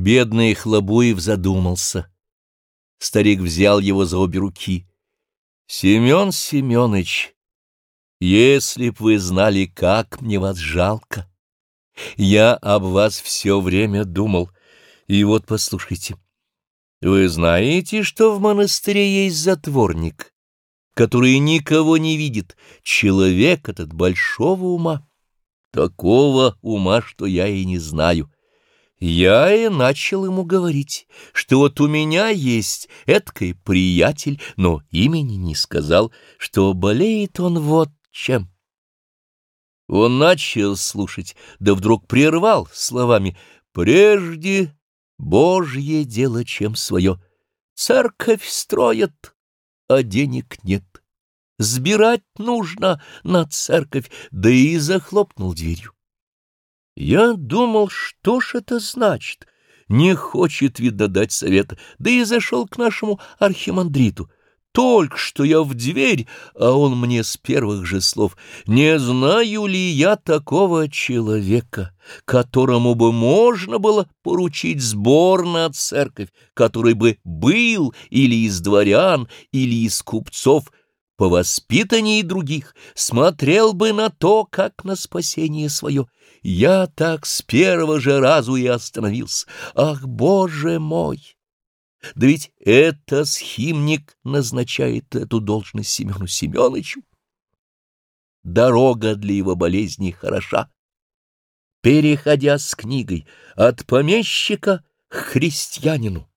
Бедный Хлобуев задумался. Старик взял его за обе руки. — Семен Семенович, если б вы знали, как мне вас жалко. Я об вас все время думал. И вот послушайте. Вы знаете, что в монастыре есть затворник, который никого не видит, человек этот большого ума, такого ума, что я и не знаю. Я и начал ему говорить, что вот у меня есть эткий приятель, но имени не сказал, что болеет он вот чем. Он начал слушать, да вдруг прервал словами «Прежде Божье дело, чем свое. Церковь строят, а денег нет. Сбирать нужно на церковь, да и захлопнул дверью. Я думал, что ж это значит? Не хочет, видно, дать совета, да и зашел к нашему архимандриту. Только что я в дверь, а он мне с первых же слов, не знаю ли я такого человека, которому бы можно было поручить сбор на церковь, который бы был или из дворян, или из купцов, по воспитании других, смотрел бы на то, как на спасение свое. Я так с первого же разу и остановился. Ах, Боже мой! Да ведь это схимник назначает эту должность Семену Семеновичу. Дорога для его болезни хороша. Переходя с книгой от помещика к христианину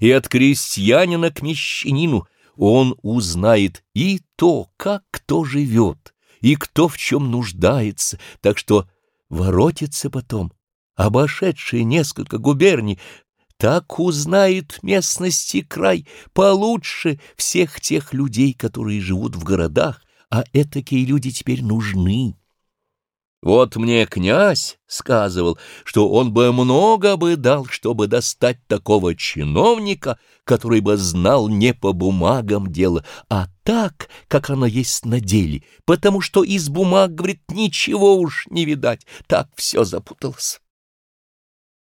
и от крестьянина к мещанину, он узнает и то, как кто живет, и кто в чем нуждается, так что воротится потом, обошедший несколько губерний, так узнает местности край получше всех тех людей, которые живут в городах, а этакие люди теперь нужны. Вот мне князь сказывал, что он бы много бы дал, чтобы достать такого чиновника, который бы знал не по бумагам дело, а так, как оно есть на деле, потому что из бумаг, говорит, ничего уж не видать, так все запуталось.